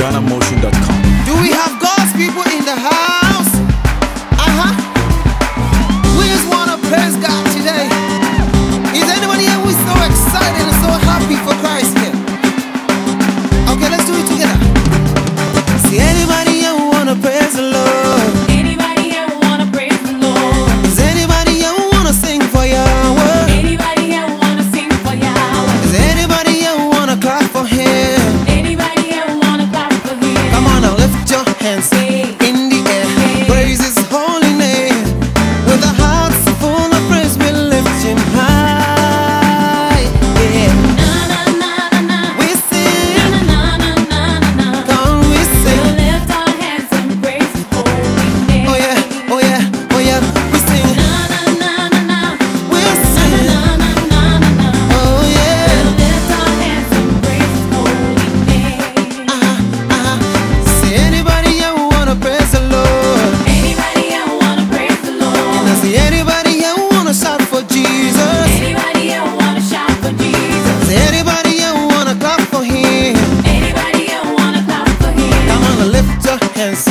Ghana can.